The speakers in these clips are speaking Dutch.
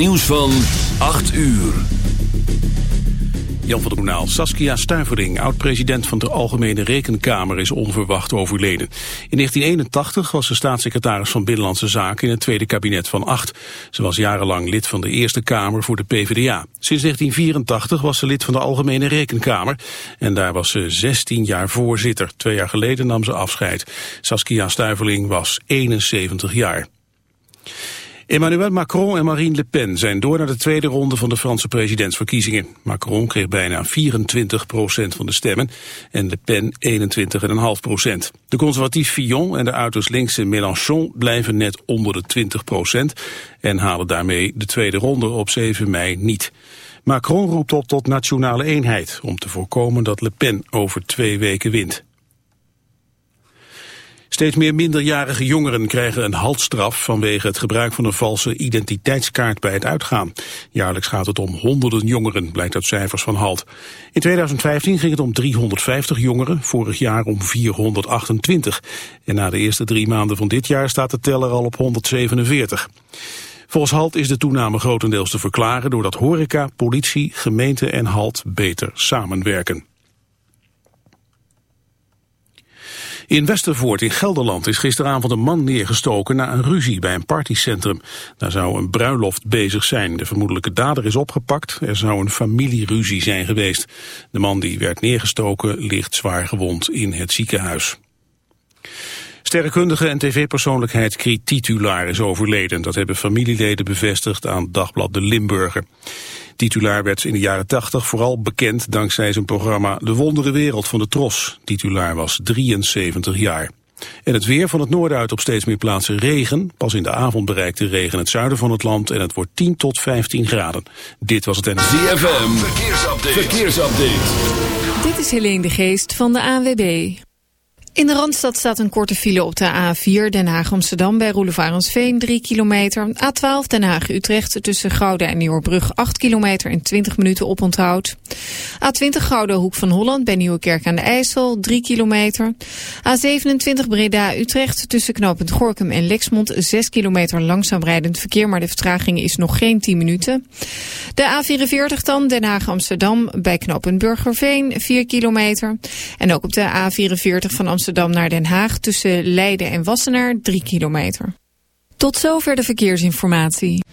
Nieuws van 8 uur. Jan van der Boenaal, Saskia Stuivering, oud-president van de Algemene Rekenkamer, is onverwacht overleden. In 1981 was ze staatssecretaris van Binnenlandse Zaken in het tweede kabinet van acht. Ze was jarenlang lid van de Eerste Kamer voor de PvdA. Sinds 1984 was ze lid van de Algemene Rekenkamer en daar was ze 16 jaar voorzitter. Twee jaar geleden nam ze afscheid. Saskia Stuivering was 71 jaar. Emmanuel Macron en Marine Le Pen zijn door naar de tweede ronde van de Franse presidentsverkiezingen. Macron kreeg bijna 24 procent van de stemmen en Le Pen 21,5 procent. De conservatief Fillon en de uiterst linkse Mélenchon blijven net onder de 20 procent en halen daarmee de tweede ronde op 7 mei niet. Macron roept op tot nationale eenheid om te voorkomen dat Le Pen over twee weken wint. Steeds meer minderjarige jongeren krijgen een haltstraf vanwege het gebruik van een valse identiteitskaart bij het uitgaan. Jaarlijks gaat het om honderden jongeren, blijkt uit cijfers van HALT. In 2015 ging het om 350 jongeren, vorig jaar om 428. En na de eerste drie maanden van dit jaar staat de teller al op 147. Volgens HALT is de toename grotendeels te verklaren doordat horeca, politie, gemeente en HALT beter samenwerken. In Westervoort in Gelderland is gisteravond een man neergestoken na een ruzie bij een partycentrum. Daar zou een bruiloft bezig zijn. De vermoedelijke dader is opgepakt. Er zou een familieruzie zijn geweest. De man die werd neergestoken ligt zwaar gewond in het ziekenhuis. Sterrenkundige en tv-persoonlijkheid Kriet Titulaar is overleden. Dat hebben familieleden bevestigd aan Dagblad de Limburger. Titulaar werd in de jaren 80 vooral bekend dankzij zijn programma De Wondere Wereld van de Tros. Titulaar was 73 jaar. En het weer van het noorden uit op steeds meer plaatsen regen. Pas in de avond bereikt de regen het zuiden van het land en het wordt 10 tot 15 graden. Dit was het en... ZFM, verkeersupdate. verkeersupdate. Dit is Helene de Geest van de ANWB. In de Randstad staat een korte file op de A4 Den Haag-Amsterdam bij Roelevarensveen 3 kilometer. A12 Den Haag-Utrecht tussen Gouda en Nieuwerbrug 8 kilometer en 20 minuten oponthoud. A20 Gouda Hoek van Holland bij Nieuwekerk aan de IJssel 3 kilometer. A27 Breda-Utrecht tussen knooppunt Gorkum en Lexmond 6 kilometer langzaam rijdend verkeer, maar de vertraging is nog geen 10 minuten. De A44 dan Den Haag-Amsterdam bij knooppunt Burgerveen 4 kilometer. En ook op de A44 van Amsterdam Amsterdam naar Den Haag tussen Leiden en Wassenaar 3 kilometer. Tot zover de verkeersinformatie.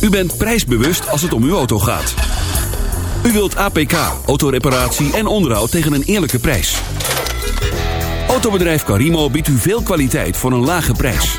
U bent prijsbewust als het om uw auto gaat. U wilt APK, autoreparatie en onderhoud tegen een eerlijke prijs. Autobedrijf Carimo biedt u veel kwaliteit voor een lage prijs.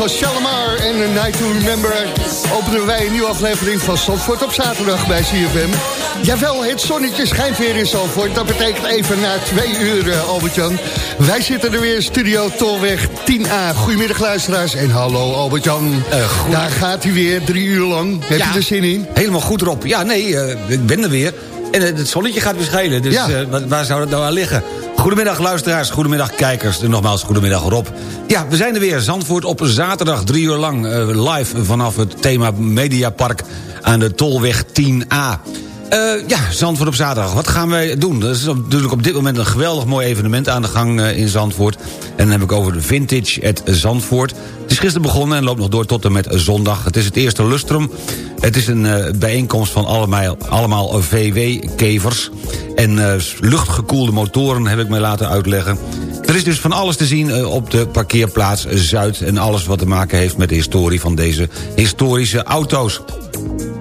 Van Shalimar en A Night to Remember... openen wij een nieuwe aflevering van Zandvoort op zaterdag bij CFM. Jawel, het zonnetje schijnt weer in Zandvoort. Dat betekent even na twee uur, uh, Albert-Jan. Wij zitten er weer, studio Tolweg 10A. Goedemiddag luisteraars en hallo Albert-Jan. Uh, Daar gaat hij weer, drie uur lang. Heb Ja. je er zin in? Helemaal goed erop. Ja, nee, eh, ik ben er weer. En eh, het zonnetje gaat weer schijnen, dus Ja. eh, waar zou dat nou aan liggen? Goedemiddag luisteraars, goedemiddag kijkers. En nogmaals, goedemiddag Rob. Ja, we zijn er weer. Zandvoort op zaterdag, drie uur lang. eh, live vanaf het thema Mediapark aan de Tolweg 10A. Eh, ja, Zandvoort op zaterdag. Wat gaan wij doen? Er is natuurlijk op dit moment een geweldig mooi evenement aan de gang eh, in Zandvoort. En dan heb ik over de Vintage at Zandvoort. Het is gisteren begonnen en loopt nog door tot en met zondag. Het is het eerste lustrum. Het is een eh, bijeenkomst van allemaal, allemaal VW-kevers. En luchtgekoelde motoren heb ik mij laten uitleggen. Er is dus van alles te zien op de parkeerplaats Zuid... en alles wat te maken heeft met de historie van deze historische auto's.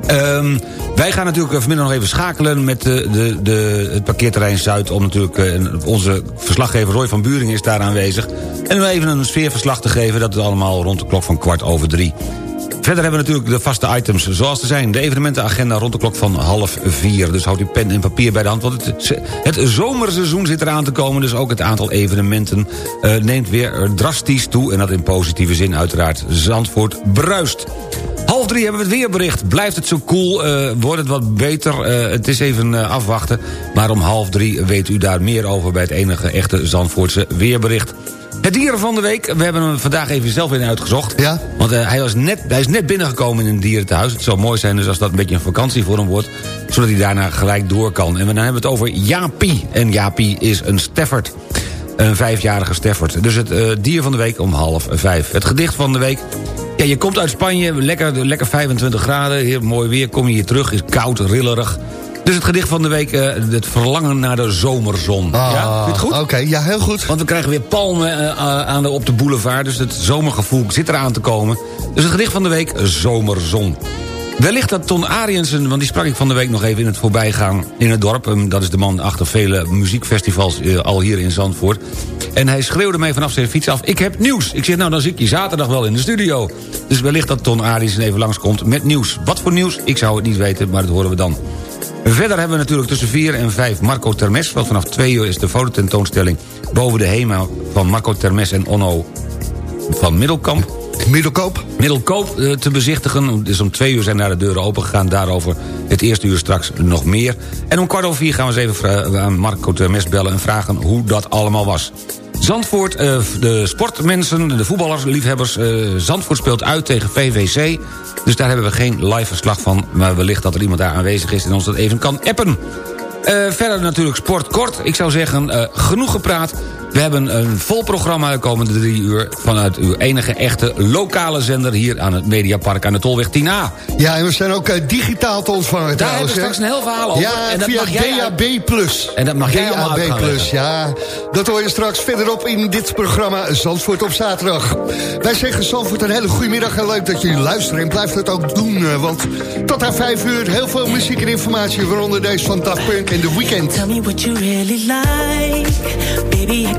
Ehm, wij gaan natuurlijk eh, vanmiddag nog even schakelen met de, de, de, het parkeerterrein Zuid... om natuurlijk, eh, onze verslaggever Roy van Buringen is daar aanwezig... en om even een sfeerverslag te geven, dat is allemaal rond de klok van kwart over drie. Verder hebben we natuurlijk de vaste items zoals er zijn. De evenementenagenda rond de klok van half vier. Dus houd uw pen en papier bij de hand. Want het, het zomerseizoen zit eraan te komen. Dus ook het aantal evenementen eh, neemt weer drastisch toe. En dat in positieve zin uiteraard. Zandvoort bruist. Half drie hebben we het weerbericht. Blijft het zo koel? eh, wordt het wat beter? Eh, het is even eh, afwachten. Maar om half drie weet u daar meer over... bij het enige echte Zandvoortse weerbericht. Het dieren van de week. We hebben hem vandaag even zelf in uitgezocht. Ja. Want eh, hij, was net, hij is net binnengekomen in een dierentehuis. Het zou mooi zijn dus als dat een beetje een vakantie voor hem wordt. Zodat hij daarna gelijk door kan. En dan hebben we het over Jaapie. En Jaapie is een Stafford. Een vijfjarige Stafford. Dus het eh, dier van de week om half vijf. Het gedicht van de week. Ja, je komt uit Spanje, lekker, lekker 25 graden. Heel mooi weer, kom je hier terug, is koud, rillerig. Dus het gedicht van de week, eh, het verlangen naar de zomerzon. ja, vind je het goed? Ah, Oké, ja, heel goed. Want we krijgen weer palmen eh, aan de, op de boulevard... dus het zomergevoel zit eraan te komen. Dus het gedicht van de week, Zomerzon. Wellicht dat Ton Ariensen, want die sprak ik van de week nog even in het voorbijgaan in het dorp. Ehm, Dat is de man achter vele muziekfestivals eh, al hier in Zandvoort. En hij schreeuwde mij vanaf zijn fiets af, ik heb nieuws. Ik zeg, nou dan zie ik je zaterdag wel in de studio. Dus wellicht dat Ton Ariensen even langskomt met nieuws. Wat voor nieuws? Ik zou het niet weten, maar dat horen we dan. Verder hebben we natuurlijk tussen 4 en 5 Marco Termes. Want vanaf 2 uur is de fototentoonstelling boven de HEMA... van Marco Termes en Onno van Middelkamp. Middelkoop. Middelkoop eh, te bezichtigen. Dus om twee uur zijn daar de deuren open gegaan. Daarover het eerste uur straks nog meer. En om kwart over vier gaan we eens even vra- aan Marco Termes bellen... en vragen hoe dat allemaal was. Zandvoort, eh, de sportmensen, de voetballers, liefhebbers... eh, Zandvoort speelt uit tegen VVC. Dus daar hebben we geen live verslag van. Maar wellicht dat er iemand daar aanwezig is... en ons dat even kan appen. Eh, verder natuurlijk sport kort. Ik zou zeggen, eh, genoeg gepraat. We hebben een vol programma de komende drie uur... vanuit uw enige echte lokale zender... hier aan het Mediapark aan de Tolweg 10A. Ja, en we zijn ook eh, digitaal te ontvangen Daar hebben trouwens. we straks een heel verhaal over. Ja, en dat via mag jij uit- DAB+. En dat mag jij allemaal DAB+, leggen. ja. Dat hoor je straks verderop in dit programma Zandvoort op zaterdag. Wij zeggen Zandvoort een hele goede middag en leuk dat jullie luisteren. En blijf dat ook doen, eh, want tot aan vijf uur heel veel muziek en informatie... waaronder deze van Daft Punk en The Weeknd. Tell me what you really like. Baby, I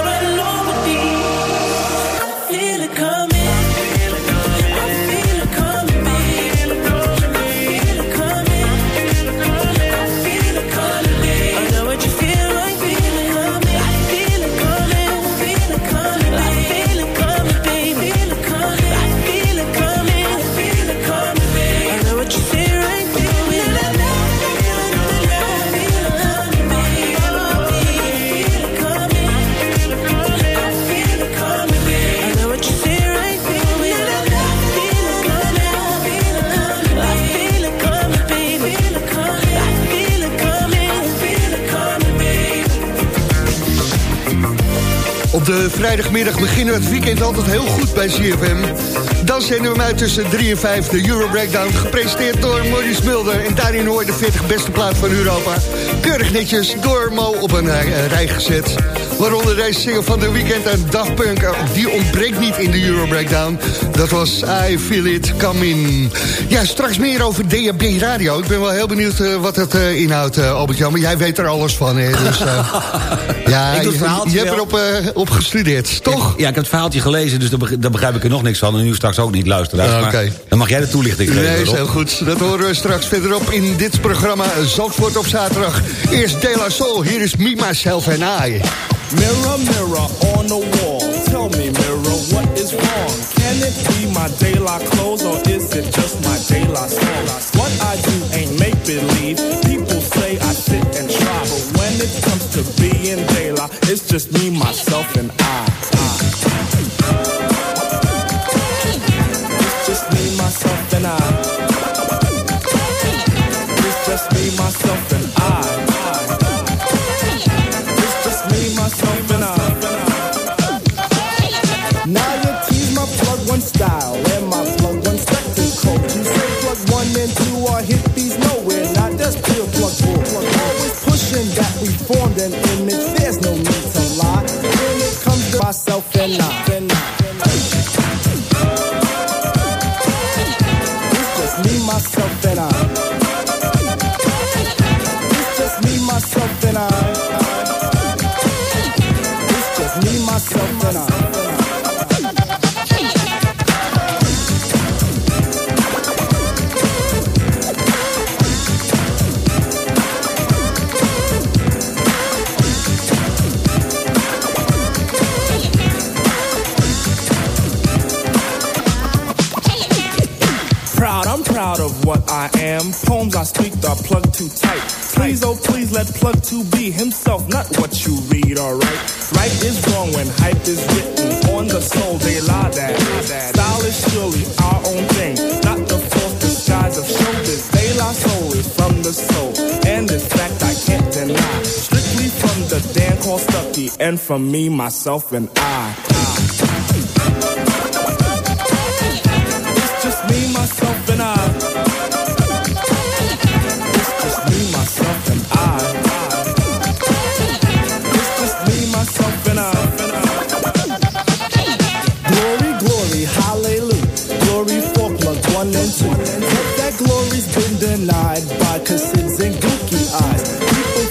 vrijdagmiddag beginnen we het weekend altijd heel goed bij CFM. Dan zenden we hem uit tussen 3 en 5, de Euro Breakdown. Gepresenteerd door Maurice Mulder. En daarin hoor je de 40 beste plaat van Europa. Keurig netjes door Mo op een eh, rij gezet. Waaronder deze single van de Weekend en Dagpunk. Eh, die ontbreekt niet in de Euro Breakdown. Dat was I Feel It Coming. Ja, straks meer over DAB Radio. Ik ben wel heel benieuwd eh, wat het eh, inhoudt, Albert-Jan. Maar jij weet er alles van, hè? Dus, ja, je, je hebt erop op gestudeerd, toch? Ja, ik heb het verhaaltje gelezen, dus daar begrijp ik er nog niks van. En nu straks ook niet luisteren. Ah, okay. Dan mag jij de toelichting geven. Nee, is heel goed. Dat horen we straks verderop in dit programma Zandvoort op zaterdag. Eerst De La Soul, hier is Mima, Myself en I. Mirror, mirror on the wall, tell me, mirror, what is wrong? Can it be my daylight clothes or is it just my daylight la? What I do ain't make believe. People say I sit and try, but when it comes to being daylight, it's just me, myself, and I. For me, myself, and I.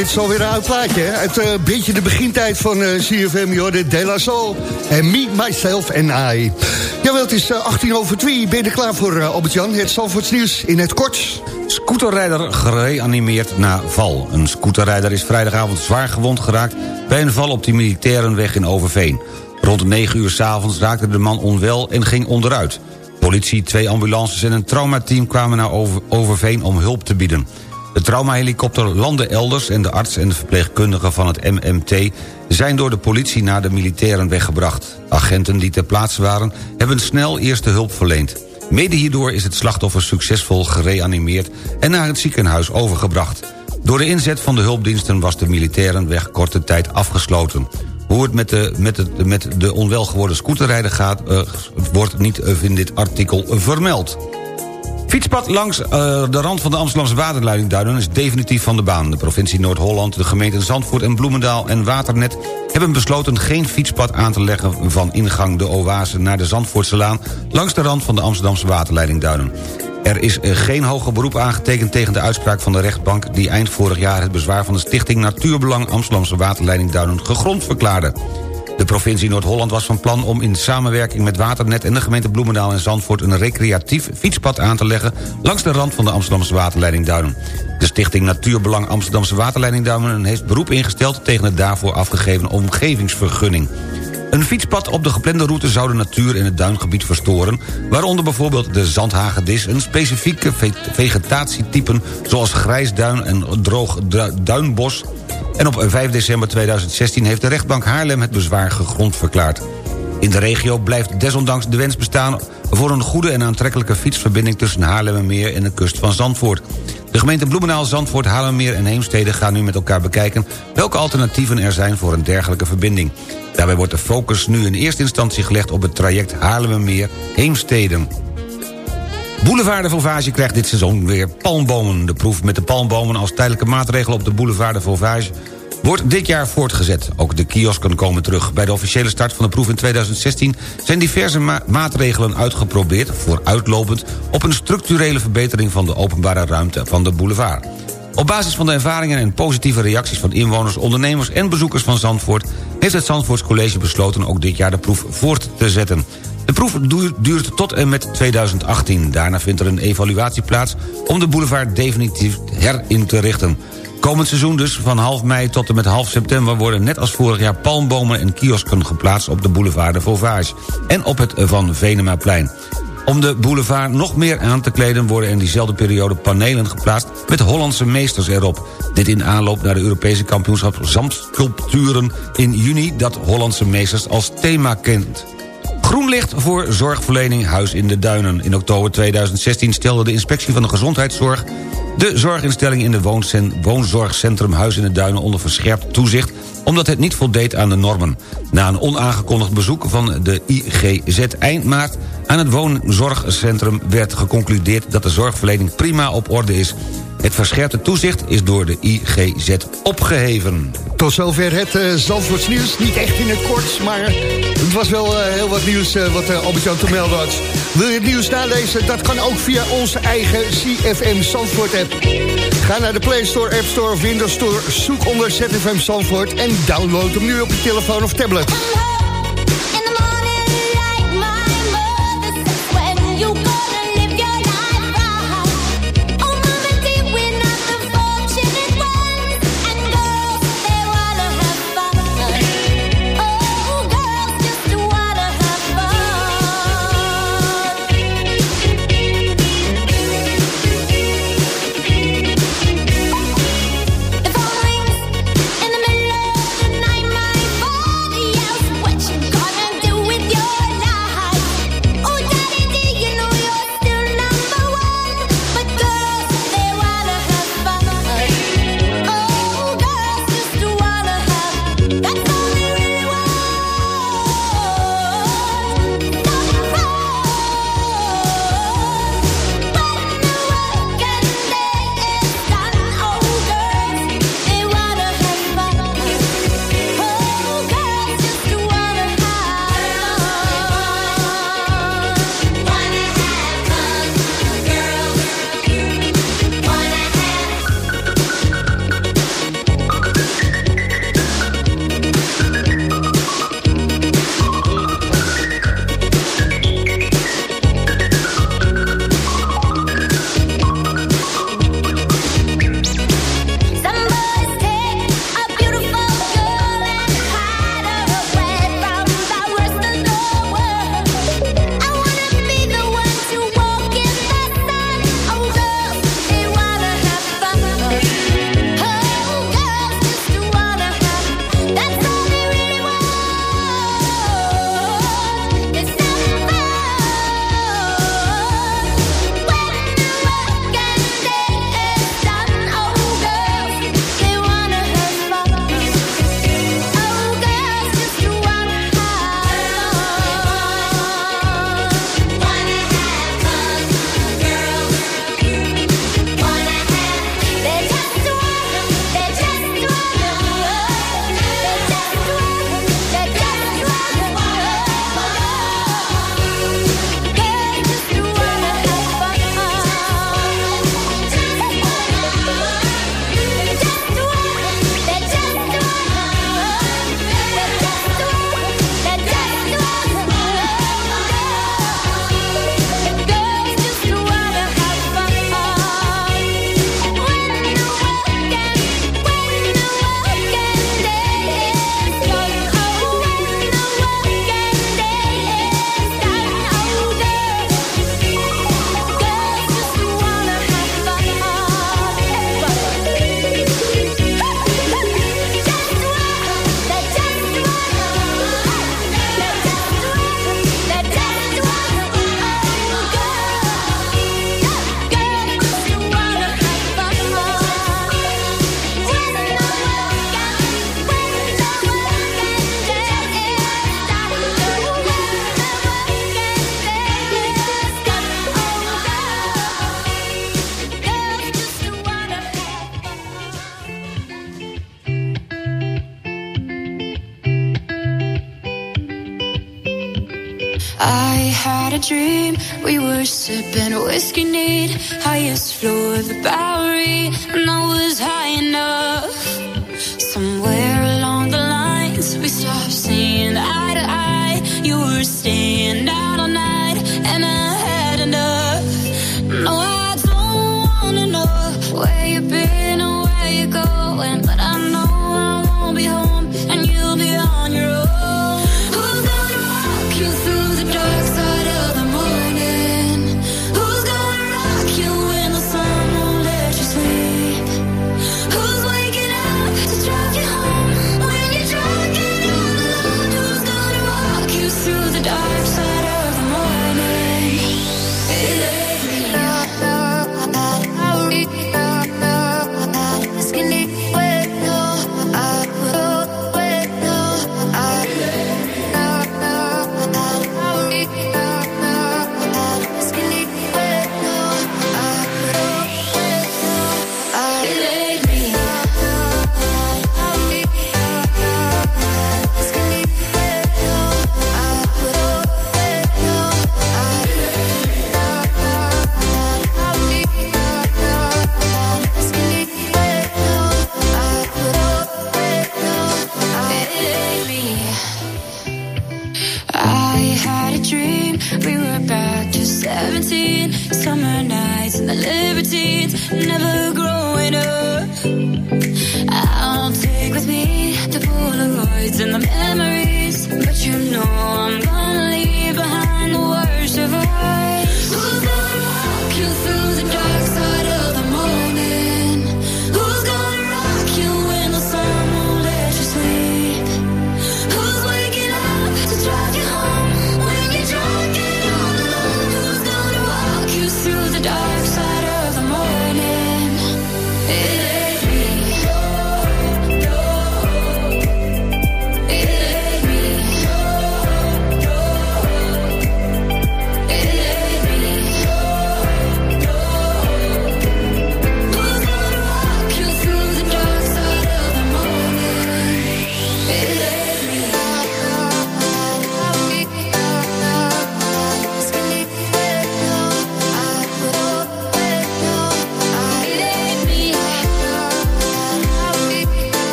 dit is alweer een oud plaatje. Het eh, beetje de begintijd van eh CFM, joh, de La. En Me, Myself en I. Jawel, het is eh, 18 over 2. Ben je klaar voor, eh, Albert-Jan? Het Zandvoorts nieuws in het kort. Scooterrijder gereanimeerd na val. Een scooterrijder is vrijdagavond zwaar gewond geraakt... bij een val op de Militairenweg in Overveen. Rond 9 uur s'avonds raakte de man onwel en ging onderuit. Politie, twee ambulances en een traumateam kwamen naar Over- Overveen om hulp te bieden. De traumahelikopter landde elders en de arts en de verpleegkundige van het MMT... zijn door de politie naar de militairen weggebracht. Agenten die ter plaatse waren hebben snel eerste hulp verleend. Mede hierdoor is het slachtoffer succesvol gereanimeerd... en naar het ziekenhuis overgebracht. Door de inzet van de hulpdiensten was de militairenweg korte tijd afgesloten. Hoe het met de, met het, met de onwel geworden scooterrijder gaat... eh, wordt niet eh, in dit artikel vermeld. Fietspad langs eh, de rand van de Amsterdamse waterleidingduinen is definitief van de baan. De provincie Noord-Holland, de gemeenten Zandvoort en Bloemendaal en Waternet... hebben besloten geen fietspad aan te leggen van ingang de Oase naar de Zandvoortselaan... langs de rand van de Amsterdamse waterleidingduinen. Er is eh, geen hoger beroep aangetekend tegen de uitspraak van de rechtbank... die eind vorig jaar het bezwaar van de stichting Natuurbelang Amsterdamse waterleidingduinen gegrond verklaarde. De provincie Noord-Holland was van plan om in samenwerking met Waternet... en de gemeente Bloemendaal en Zandvoort... een recreatief fietspad aan te leggen... langs de rand van de Amsterdamse waterleiding Duinen. De stichting Natuurbelang Amsterdamse waterleiding Duinen... heeft beroep ingesteld tegen het daarvoor afgegeven omgevingsvergunning. Een fietspad op de geplande route zou de natuur in het duingebied verstoren... waaronder bijvoorbeeld de zandhagedis... een specifieke ve- vegetatietypen zoals grijsduin en droog du- duinbos... En op 5 december 2016 heeft de rechtbank Haarlem het bezwaar gegrond verklaard. In de regio blijft desondanks de wens bestaan... voor een goede en aantrekkelijke fietsverbinding... tussen Haarlemmermeer en de kust van Zandvoort. De gemeente Bloemendaal, Zandvoort, Haarlemmermeer en Heemstede... gaan nu met elkaar bekijken welke alternatieven er zijn... voor een dergelijke verbinding. Daarbij wordt de focus nu in eerste instantie gelegd... op het traject Haarlemmermeer-Heemstede. Boulevard de Vauvage krijgt dit seizoen weer palmbomen. De proef met de palmbomen als tijdelijke maatregel op de Boulevard de Vauvage wordt dit jaar voortgezet. Ook de kiosken komen terug. Bij de officiële start van de proef in 2016 zijn diverse ma- maatregelen uitgeprobeerd... vooruitlopend op een structurele verbetering van de openbare ruimte van de boulevard. Op basis van de ervaringen en positieve reacties van inwoners, ondernemers en bezoekers van Zandvoort... heeft het Zandvoorts College besloten ook dit jaar de proef voort te zetten. De proef duurt- tot en met 2018. Daarna vindt er een evaluatie plaats om de boulevard definitief herin te richten. Komend seizoen dus, van half mei tot en met half september... worden net als vorig jaar palmbomen en kiosken geplaatst... op de boulevard de Vauvage en op het Van Venemaplein. Om de boulevard nog meer aan te kleden... worden in diezelfde periode panelen geplaatst... met Hollandse meesters erop. Dit in aanloop naar de Europese kampioenschap Zandsculpturen in juni... dat Hollandse meesters als thema kent. Groen licht voor zorgverlening Huis in de Duinen. In oktober 2016 stelde de inspectie van de gezondheidszorg... de zorginstelling in de woonzorgcentrum Huis in de Duinen... onder verscherpt toezicht omdat het niet voldeed aan de normen. Na een onaangekondigd bezoek van de IGZ eind maart... aan het woonzorgcentrum werd geconcludeerd... dat de zorgverlening prima op orde is. Het verscherpte toezicht is door de IGZ opgeheven. Tot zover het uh, Zandvoorts nieuws. Niet echt in het kort, maar het was wel eh, heel wat nieuws eh, wat uh, Albert-Jan te melden had. Wil je het nieuws nalezen? Dat kan ook via onze eigen CFM Zandvoort app. Ga naar de Play Store, App Store of Windows Store. Zoek onder ZFM Zandvoort en download hem nu op je telefoon of tablet.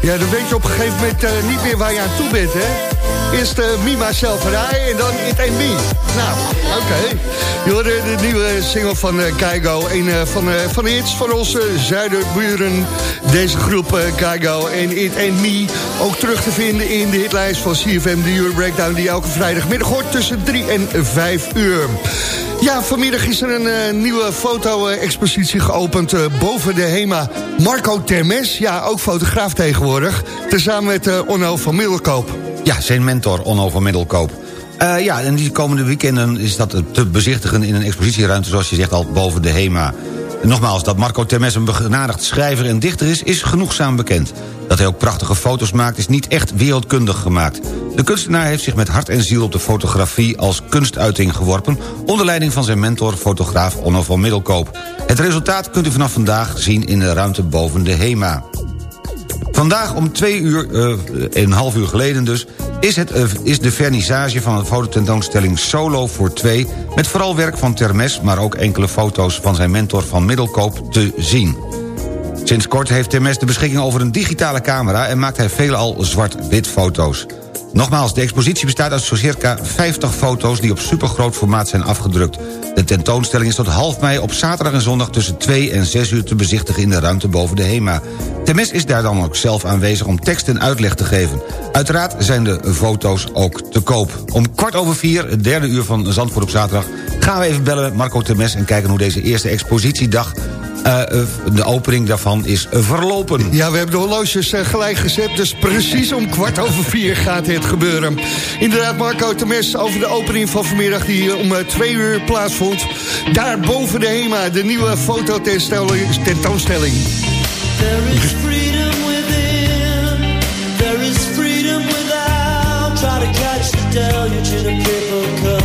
Ja, dan weet je op een gegeven moment eh, niet meer waar je aan toe bent, hè? Eerst uh, Mima Selverij en dan It Ain't Me. Nou, oké. Je hoorde de nieuwe single van uh, Keigo. Een eh, van, eh, van de hits van onze zuiderburen. Deze groep eh Keigo en It Ain't Me. Ook terug te vinden in de hitlijst van CFM, de Euro Breakdown... die elke vrijdagmiddag hoort tussen 3 en 5 uur. Ja, vanmiddag is er een eh, nieuwe foto-expositie geopend eh, boven de HEMA. Marco Termes, ja, ook fotograaf tegenwoordig. Tezamen met eh, Onno van Middelkoop. Ja, zijn mentor Onno van Middelkoop. Ja, en die komende weekenden is dat te bezichtigen in een expositieruimte... zoals je zegt al, boven de HEMA. Nogmaals, dat Marco Termes een begenadigd schrijver en dichter is... is genoegzaam bekend. Dat hij ook prachtige foto's maakt is niet echt wereldkundig gemaakt. De kunstenaar heeft zich met hart en ziel op de fotografie als kunstuiting geworpen... onder leiding van zijn mentor, fotograaf Onno van Middelkoop. Het resultaat kunt u vanaf vandaag zien in de ruimte boven de HEMA. Vandaag om twee uur, eh, een half uur geleden dus... Is, het, eh, is de vernissage van de fototentoonstelling Solo voor twee... met vooral werk van Termes, maar ook enkele foto's van zijn mentor van Middelkoop te zien. Sinds kort heeft Termes de beschikking over een digitale camera... en maakt hij veelal zwart-wit foto's. Nogmaals, de expositie bestaat uit zo circa 50 foto's... die op supergroot formaat zijn afgedrukt. De tentoonstelling is tot half mei op zaterdag en zondag... tussen 2 en 6 uur te bezichtigen in de ruimte boven de HEMA. Temes is daar dan ook zelf aanwezig om tekst en uitleg te geven. Uiteraard zijn de foto's ook te koop. Om kwart over vier, het derde uur van Zandvoort op zaterdag... gaan we even bellen Marco Temes en kijken hoe deze eerste expositiedag... eh, eh, de opening daarvan is verlopen. Ja, we hebben de horloges eh, gelijk gezet, dus precies om kwart over vier gaat het gebeuren. Inderdaad, Marco Temes over de opening van vanmiddag die om eh, twee uur plaatsvond. Daar boven de HEMA, de nieuwe fototentoonstelling. tentoonstelling. There is freedom within. There is freedom without. Try to catch the deluge in a paper cup.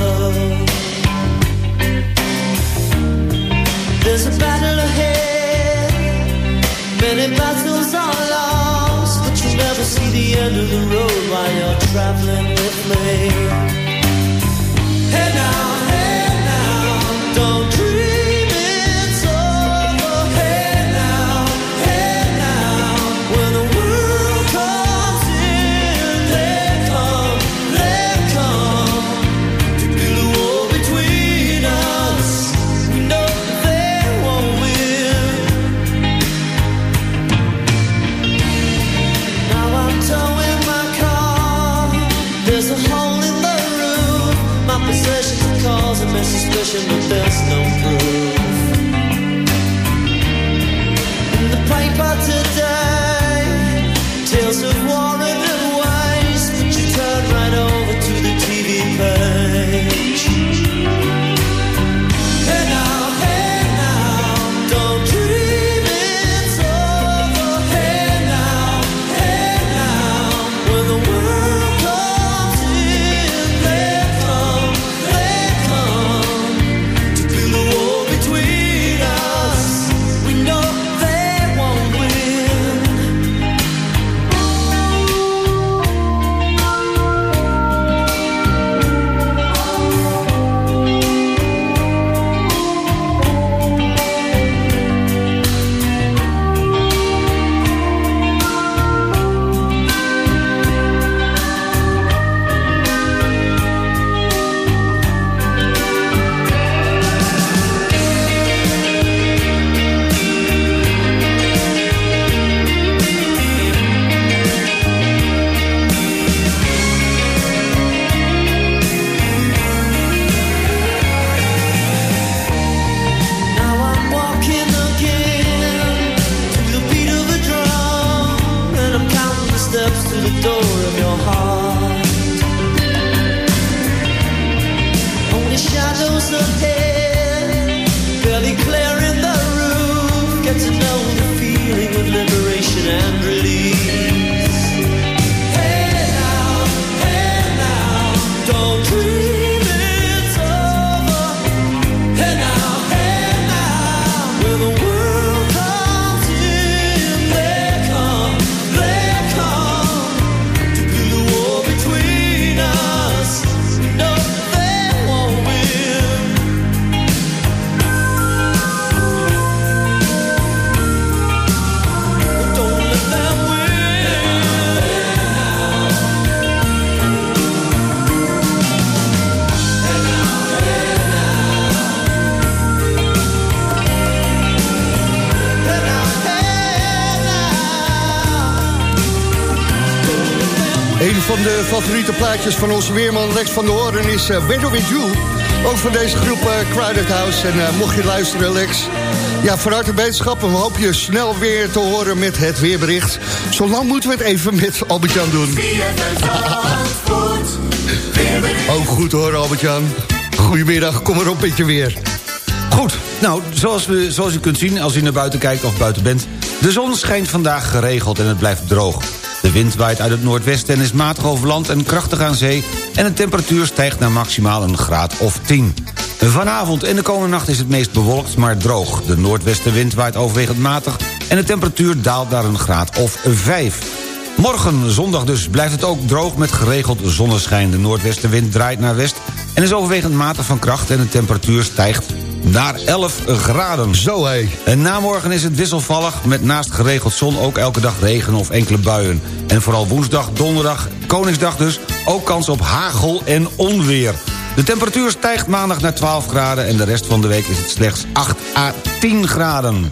There's a battle ahead. Many battles are lost, but you never see the end of the road while you're traveling with me. essa mudança não plaatjes van onze weerman Lex van der Hoorn is uh, With You. Ook van deze groep eh, Crowded House. En eh, mocht je luisteren, Lex... Ja, van harte beterschap. En we hopen je snel weer te horen met het weerbericht. Zolang moeten we het even met Albert-Jan doen. Ook goed hoor, Albert-Jan. Goedemiddag, kom erop met je weer. Goed, nou, zoals, we, zoals u kunt zien als u naar buiten kijkt of buiten bent... de zon schijnt vandaag geregeld en het blijft droog. De wind waait uit het noordwesten en is matig over land en krachtig aan zee... en de temperatuur stijgt naar maximaal een graad of 10. Vanavond en de komende nacht is het meest bewolkt, maar droog. De noordwestenwind waait overwegend matig... en de temperatuur daalt naar een graad of 5. Morgen, zondag dus, blijft het ook droog met geregeld zonneschijn. De noordwestenwind draait naar west en is overwegend matig van kracht... en de temperatuur stijgt naar 11 graden. Zo hé. En na morgen is het wisselvallig met naast geregeld zon ook elke dag regen of enkele buien. En vooral woensdag, donderdag, Koningsdag dus, ook kans op hagel en onweer. De temperatuur stijgt maandag naar 12 graden en de rest van de week is het slechts 8 à 10 graden.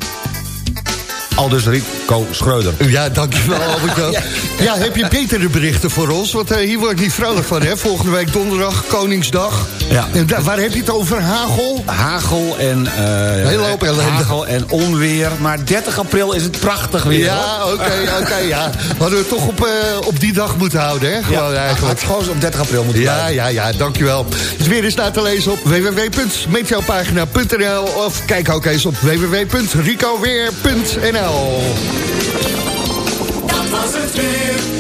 Aldus Rico Schreuder. Ja, dankjewel Albert-Jan. Ja. ja. heb je betere berichten voor ons? Want eh, hier word ik niet vrolijk van, hè? Volgende week donderdag, Koningsdag. Ja. En daar- waar heb je het over? Hagel? Hagel en, hoop ellende. hagel en onweer. Maar 30 april is het prachtig weer. Ja, oké, oké, ja. Hadden we het toch op, op die dag moeten houden, hè? Gewoon eigenlijk. Het gewoon op 30 april moeten Ja, blijven. ja, ja, dankjewel. Het weer is na te lezen op www.meteopagina.nl of kijk ook eens op www.ricoweer.nl Dat was het weer.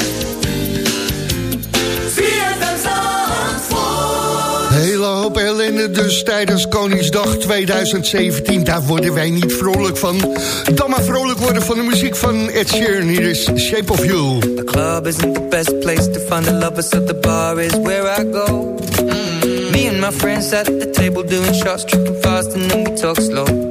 Hele hoop ellende dus tijdens Koningsdag 2017. Daar worden wij niet vrolijk van. Dan maar vrolijk worden van de muziek van Ed Sheeran. Hier is Shape of You. The club isn't the best place to find the lovers, so the bar is where I go. Mm. Me and my friends at the table doing shots, tripping fast, and then we talk slow.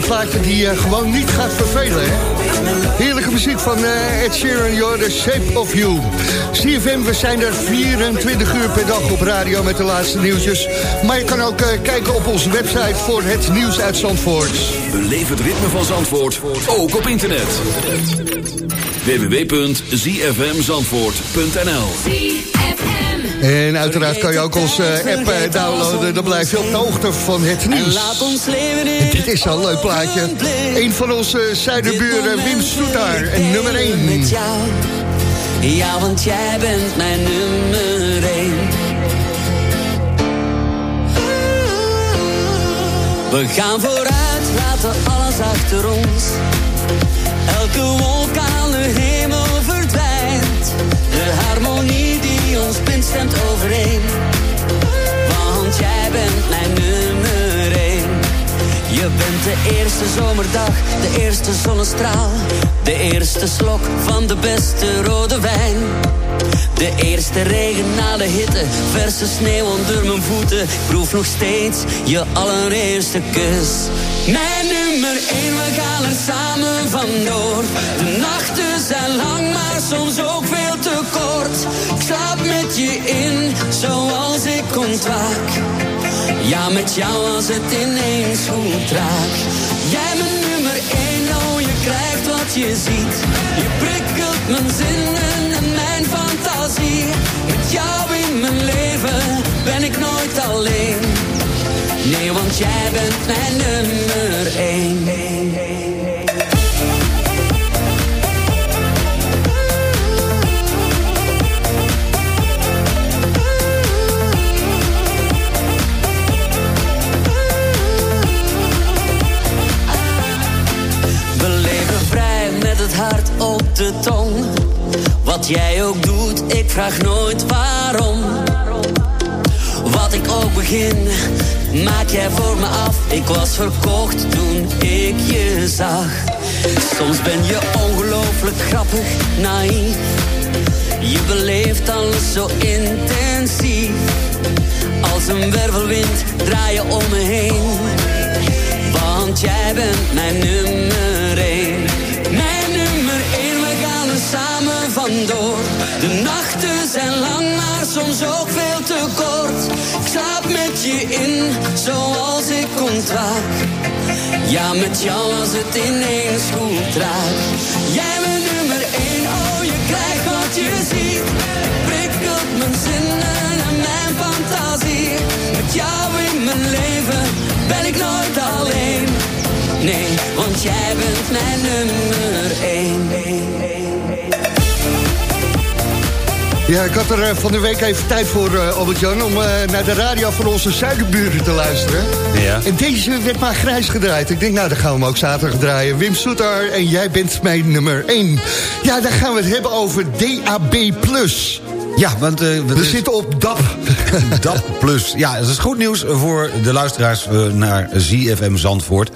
Zo'n plaatje die je gewoon niet gaat vervelen, hè? Heerlijke muziek van eh, Ed Sheeran, You're the Shape of You. CFM, we zijn er 24 uur per dag op radio met de laatste nieuwtjes. Maar je kan ook eh, kijken op onze website voor het nieuws uit Zandvoort. Beleef het ritme van Zandvoort, ook op internet. www.zfmzandvoort.nl En uiteraard kan je ook onze app eh, downloaden. Dan blijf je op de hoogte van het nieuws. Dit is al een leuk plaatje. Een van onze zuiderburen, Wim Stoetaar. En nummer 1. met jou. Ja, want jij bent mijn nummer één. We gaan vooruit, laten alles achter ons. Elke wolk aan de hemel verdwijnt. De harmonie stemt overeen. Want jij bent mijn nummer één. Je bent de eerste zomerdag, de eerste zonnestraal. De eerste slok van de beste rode wijn. De eerste regen na de hitte, verse sneeuw onder mijn voeten. Ik proef nog steeds je allereerste kus. Mijn nummer één, we gaan er samen vandoor. De nachten zijn lang, maar soms ook Ja, met jou als het ineens goed raakt. Jij mijn nummer één, oh je krijgt wat je ziet. Je prikkelt mijn zinnen en mijn fantasie. Met jou in mijn leven ben ik nooit alleen. Nee, want jij bent mijn nummer één. Tong. Wat jij ook doet, ik vraag nooit waarom. Wat ik ook begin, maak jij voor me af. Ik was verkocht toen ik je zag. Soms ben je ongelooflijk grappig, naïef. Je beleeft alles zo intensief. Als een wervelwind draai je om me heen. Want jij bent met je in, zoals ik ontwaak. Ja, met jou als het ineens goed raakt. Jij bent nummer één, oh je krijgt wat je ziet. Prikkelt mijn zinnen en mijn fantasie. Met jou in mijn leven ben ik nooit alleen. Nee, want jij bent mijn nummer één. Ja, ik had er eh, van de week even tijd voor, eh, Albert-Jan... om eh, naar de radio van onze zuidenburen te luisteren. Ja. En deze werd maar grijs gedraaid. Ik denk, nou, dan gaan we hem ook zaterdag draaien. Wim Soetar en jij bent mijn nummer 1. Ja, dan gaan we het hebben over DAB+. Ja, want... We zitten op DAP. DAP Plus. Ja, dat is goed nieuws voor de luisteraars naar ZFM Zandvoort.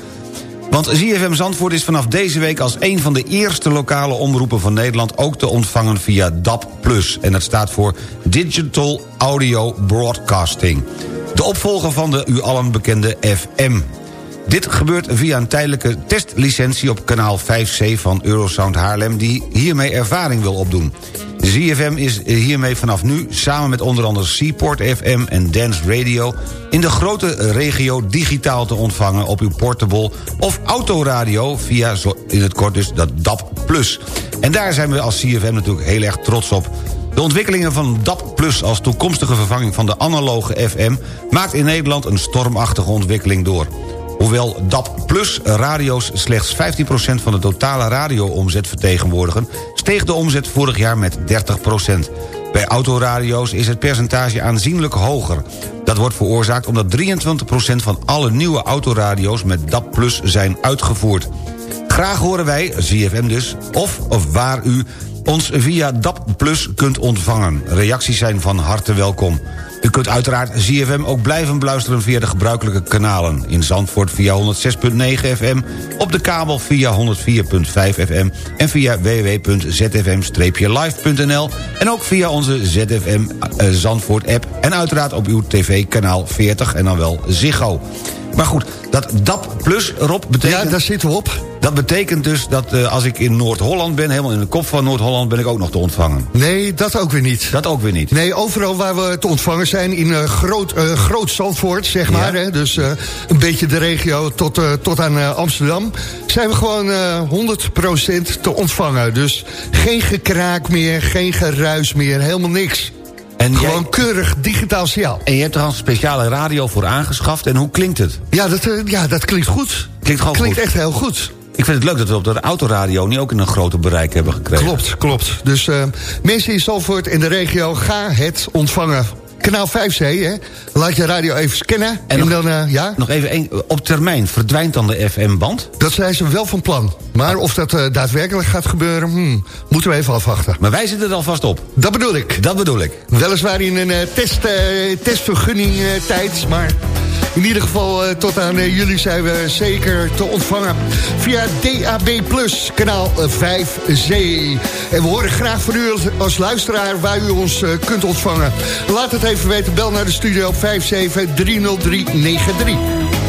Want ZFM Zandvoort is vanaf deze week als een van de eerste lokale omroepen van Nederland... ook te ontvangen via Plus. En dat staat voor Digital Audio Broadcasting. De opvolger van de u allen bekende FM. Dit gebeurt via een tijdelijke testlicentie op kanaal 5C van Eurosound Haarlem... die hiermee ervaring wil opdoen. ZFM is hiermee vanaf nu, samen met onder andere Seaport FM en Dance Radio... in de grote regio digitaal te ontvangen op uw portable of autoradio... via, in het kort dus, dat DAP+. En daar zijn we als CFM natuurlijk heel erg trots op. De ontwikkelingen van DAP Plus als toekomstige vervanging van de analoge FM... maakt in Nederland een stormachtige ontwikkeling door. Hoewel DAP Plus radio's slechts 15% van de totale radioomzet vertegenwoordigen... steeg de omzet vorig jaar met 30%. Bij autoradio's is het percentage aanzienlijk hoger. Dat wordt veroorzaakt omdat 23% van alle nieuwe autoradio's met DAP Plus zijn uitgevoerd. Graag horen wij, ZFM dus, of of waar u ons via DAP Plus kunt ontvangen. Reacties zijn van harte welkom. U kunt uiteraard ZFM ook blijven beluisteren via de gebruikelijke kanalen. In Zandvoort via 106.9 FM, op de kabel via 104.5 FM... en via www.zfm-live.nl... en ook via onze ZFM eh, Zandvoort app... en uiteraard op uw tv-kanaal 40 en dan wel Ziggo. Maar goed, dat DAP Plus, Rob, betekent... Ja, daar zitten we op. Dat betekent dus dat eh, als ik in Noord-Holland ben... helemaal in de kop van Noord-Holland ben ik ook nog te ontvangen. Nee, dat ook weer niet. Dat ook weer niet. Nee, overal waar we te ontvangen zijn in eh, groot, eh, groot Zandvoort, zeg maar. Hè, dus een beetje de regio tot, tot aan Amsterdam. Zijn we gewoon eh 100% te ontvangen. Dus geen gekraak meer, geen geruis meer, helemaal niks. En Gewoon keurig digitaal signaal. En je hebt er al een speciale radio voor aangeschaft. En hoe klinkt het? Ja, dat, eh, ja, dat klinkt goed. Klinkt gewoon Klinkt goed. echt heel goed. Ik vind het leuk dat we op de autoradio nu ook in een groter bereik hebben gekregen. Klopt, klopt. Dus eh, mensen in in de regio, ga het ontvangen. Kanaal 5C, hè? Laat je radio even scannen. En, nog- dan, eh, ja, Nog even één, op termijn verdwijnt dan de FM-band? dat zijn ze wel van plan. Maar of dat eh, daadwerkelijk gaat gebeuren, hmm, moeten we even afwachten. Maar wij zitten er alvast op. Dat bedoel ik. Dat bedoel ik. Weliswaar in een eh, test, eh, testvergunning tijd, maar in ieder geval eh, tot aan eh, juli zijn we zeker te ontvangen via DAB+, kanaal eh, 5C. En we horen graag van u als, luisteraar waar u ons eh, kunt ontvangen. Laat het even weten, bel naar de studio op 5730393.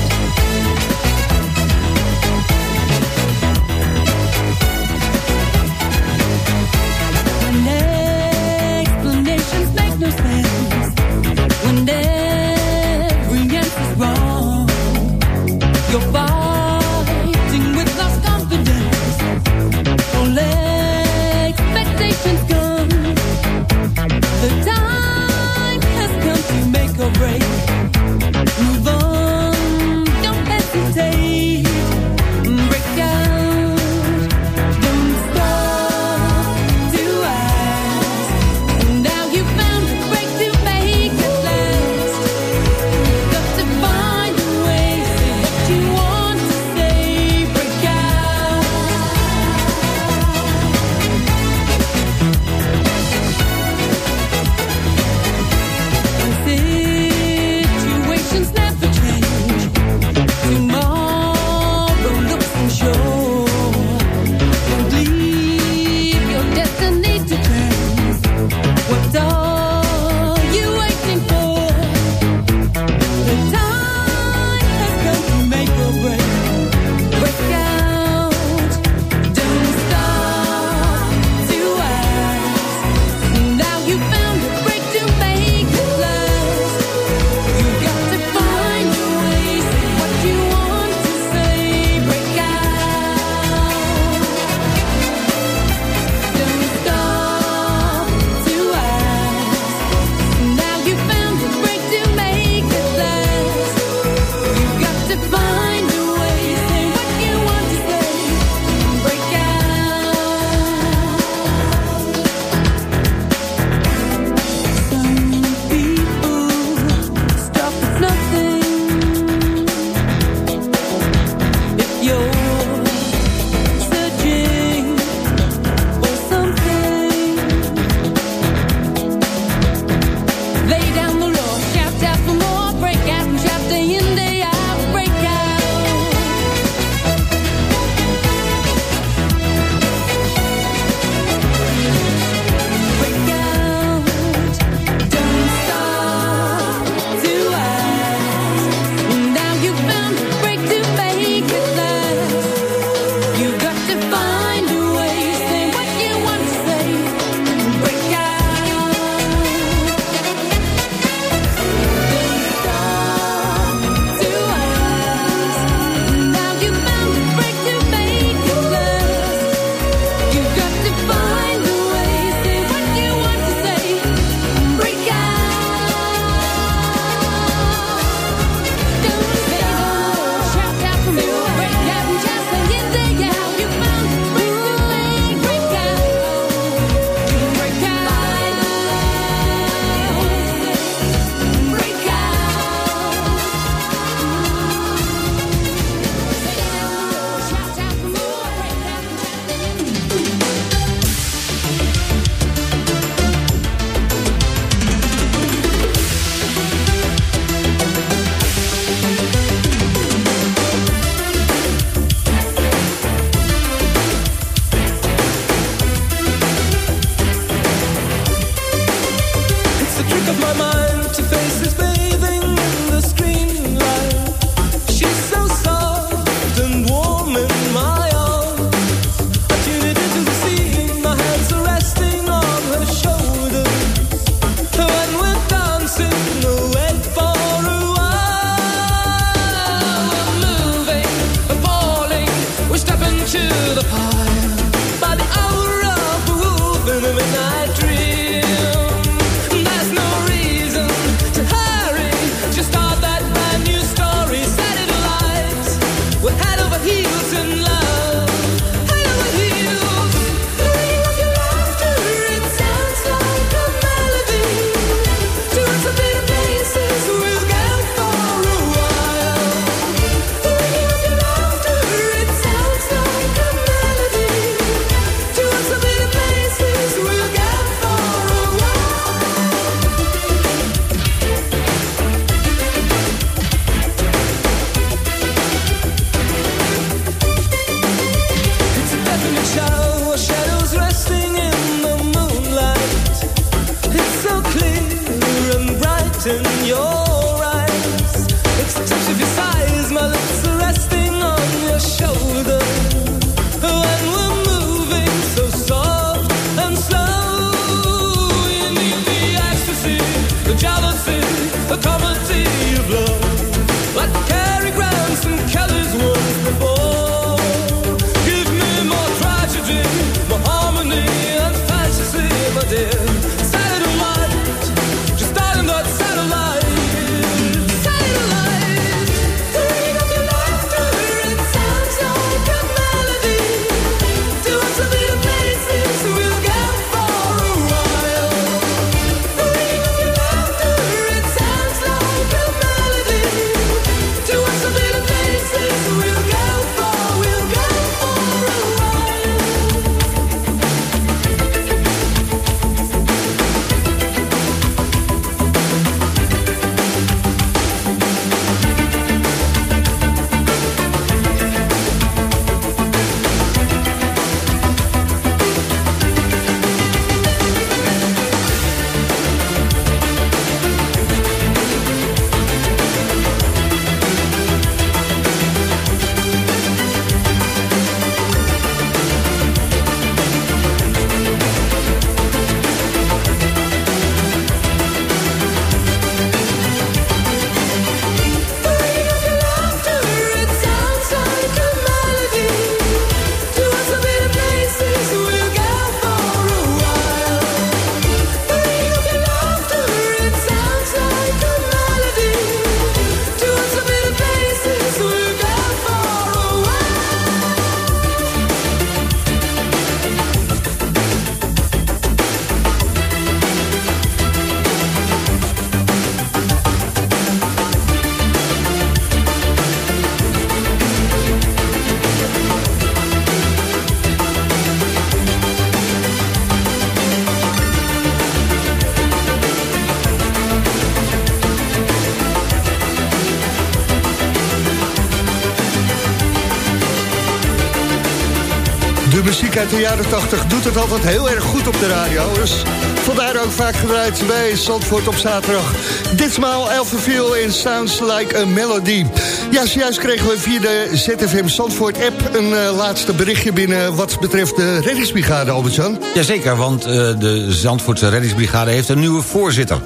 Uit de jaren 80 doet het altijd heel erg goed op de radio. Dus vandaar ook vaak gedraaid bij Zandvoort op zaterdag. Ditmaal Elfenville in Sounds Like a Melody. Ja, zojuist kregen we via de ZFM Zandvoort app... een eh, laatste berichtje binnen wat betreft de reddingsbrigade, Albert-Jan. Jazeker, want eh, de Zandvoortse reddingsbrigade heeft een nieuwe voorzitter.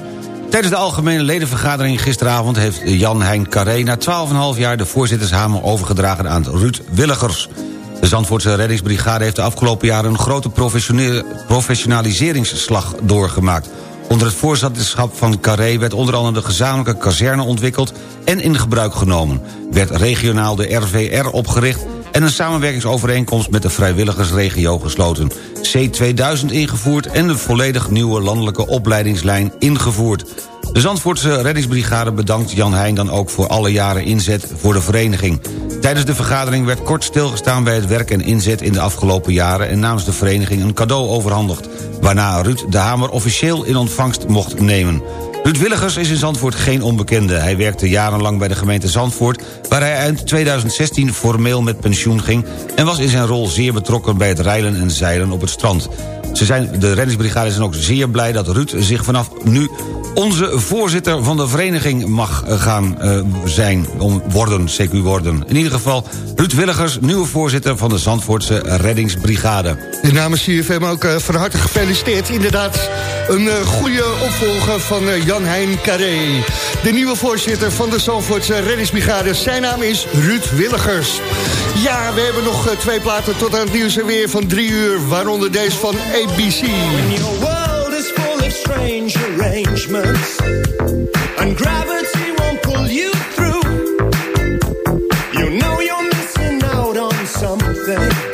Tijdens de algemene ledenvergadering gisteravond... heeft Jan Hein Carré na 12,5 jaar de voorzittershamer overgedragen aan Ruud Willigers. De Zandvoortse reddingsbrigade heeft de afgelopen jaren... een grote professionaliseringsslag doorgemaakt. Onder het voorzitterschap van Carré werd onder andere de gezamenlijke kazerne ontwikkeld... en in gebruik genomen. Werd regionaal de RVR opgericht en een samenwerkingsovereenkomst met de vrijwilligersregio gesloten. C2000 ingevoerd en een volledig nieuwe landelijke opleidingslijn ingevoerd. De Zandvoortse reddingsbrigade bedankt Jan Heijn dan ook voor alle jaren inzet voor de vereniging. Tijdens de vergadering werd kort stilgestaan bij het werk en inzet in de afgelopen jaren... en namens de vereniging een cadeau overhandigd... waarna Ruud de Hamer officieel in ontvangst mocht nemen. Ruud Willigers is in Zandvoort geen onbekende. Hij werkte jarenlang bij de gemeente Zandvoort... waar hij eind 2016 formeel met pensioen ging... en was in zijn rol zeer betrokken bij het reilen en zeilen op het strand. Ze zijn, de reddingsbrigade zijn ook zeer blij dat Ruud zich vanaf nu... onze voorzitter van de vereniging mag eh, gaan eh, zijn, om worden, CQ worden. In ieder geval Ruud Willigers, nieuwe voorzitter van de Zandvoortse reddingsbrigade. En namens CFM ook eh, van harte gefeliciteerd. Inderdaad, een goede opvolger van Jan Hein Carré. De nieuwe voorzitter van de Zandvoortse reddingsbrigade. Zijn naam is Ruud Willigers. Ja, we hebben nog eh, twee platen tot aan het nieuws en weer van drie uur. Waaronder deze van ABC. When your world is full of strange arrangements and gravity won't pull you through, you know you're missing out on something.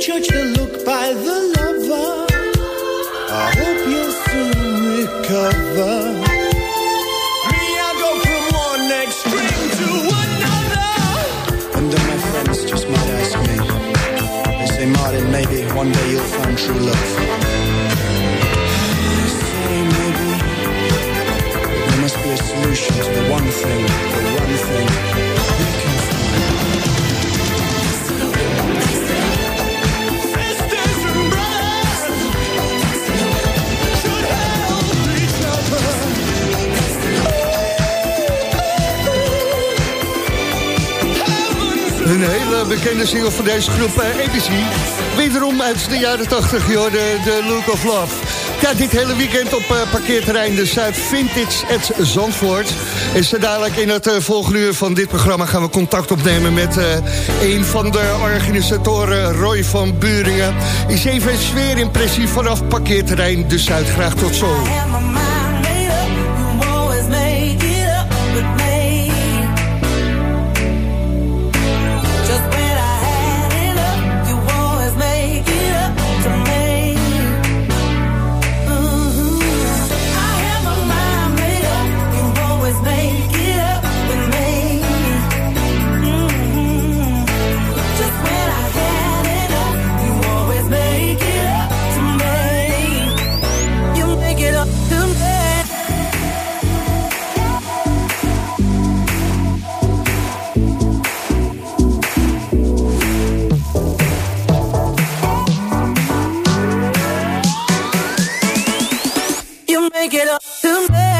Judge the look by the lover. I hope you'll soon recover. Me, I go from one extreme to another. And then my friends just might ask me. They say, Martin, maybe one day you'll find true love. I say maybe there must be a solution to the one thing, the one thing Een hele bekende single van deze groep ABC. Wederom uit de jaren 80, joh, de, de Look of Love. Ja, dit hele weekend op eh, parkeerterrein de Zuid Vintage at Zandvoort. En zo dadelijk in het eh, volgende uur van dit programma gaan we contact opnemen met een van de organisatoren, Roy van Buringen. Is even een sfeerimpressie vanaf parkeerterrein de Zuid. Graag tot zo. To me.